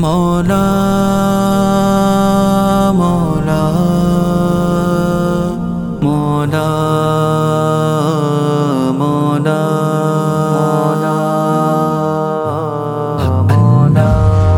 مولا مولا مولا مولا مولا.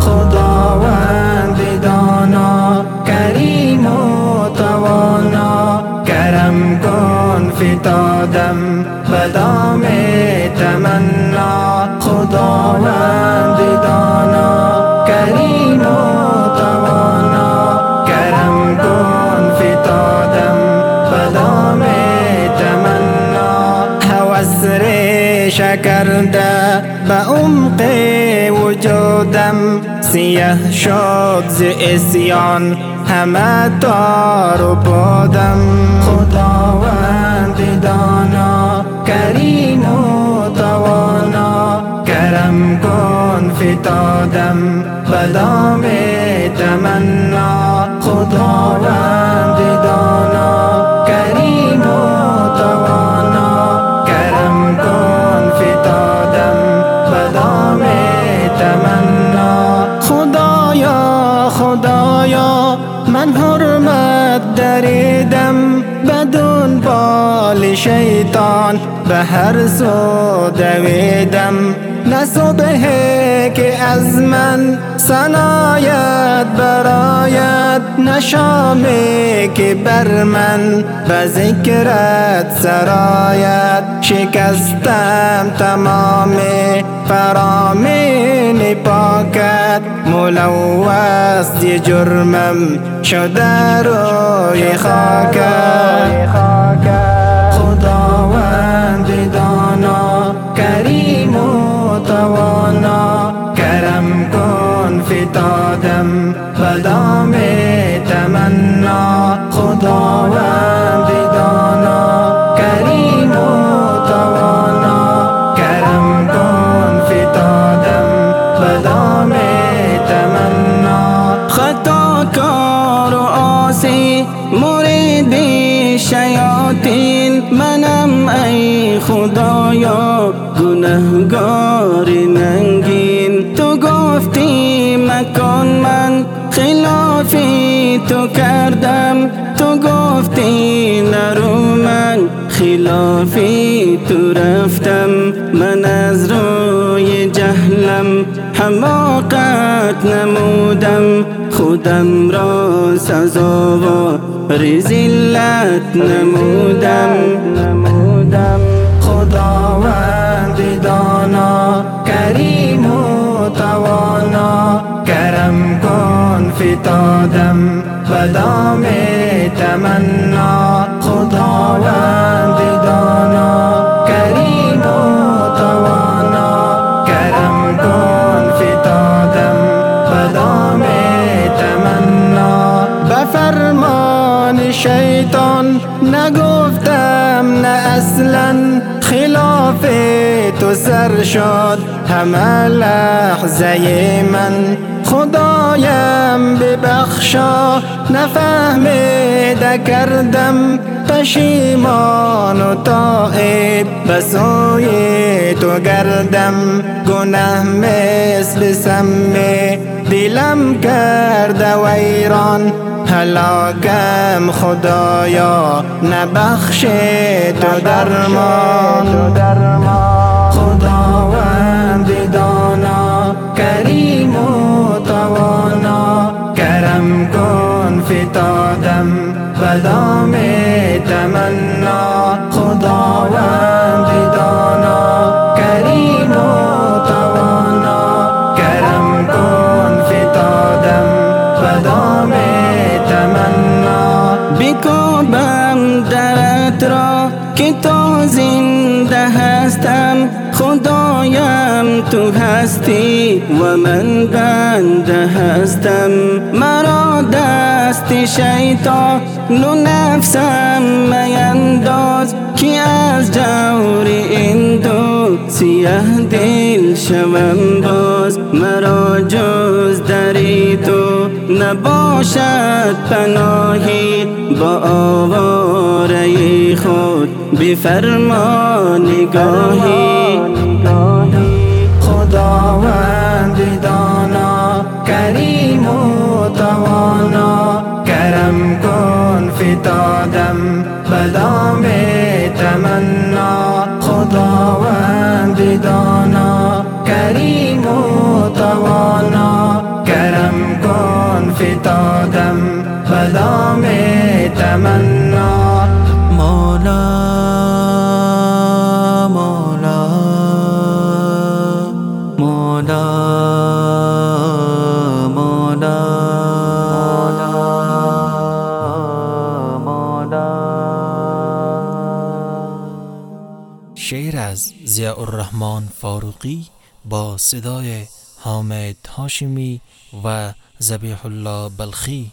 خداوند دانا کریم و توانا کرم کن فتادم بدام تمنا. خداوند دانا. ریش کرده به عمق وجودم سیه شد ز اسیان همه تار و پادم خداوند دانا کریم و توانا کرم کن فتادم بدام تمنا. خداوند دریدم بدون بال شیطان. به هر سو دویدم. نه صبحه که از من سنایت برایت نه شامه که بر من. به ذکرت سرایت شکستم تمام پاکت ملوث جرمم شده روی خاکت کار و آسی مرید شیاطین. منم ای خدایا گنهگار ننگین. تو گفتی مکان من خلافی تو کردم. تو گفتی نرو من خلافی تو رفتم. من حماقت نمودم خودم را سزاوار نمودم. نمودم. خداوند دانا کریم و توانا. کرم کن فتادم بدام تمنا. خداوند شیطان نگفتم نه اصلا خلاف تو سر شد همه لحظه من خدایم ببخشا نفهمیده کردم پشیمان و تائب به سوی تو گردم گناه مثل سمه دلم کرده ویران. هلاکم خدایا نبخش تو درمان. خداوند دانا کریم و که تو زنده هستم خدایم تو هستی و من بنده هستم. مرا دست شیطان و نفسم مینداز که از جور این دو سیه دل شوم باز. مرا جز دری تو نباشد پناهی با خود بفرما نگاهی خداوند دانا کریم و توانا. کرم کن فتادم بدام تمنا. خداوند دانا کریم و توانا. کرم کن فتادم بدام تمنا. مولا مولا مولا مولا شعر از ضیاء الرحمن فاروقی با صدای حامد هاشمی و زبیح الله بلخی.